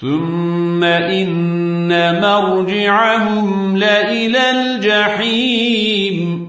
ثم إن مرجعهم لإلى الجحيم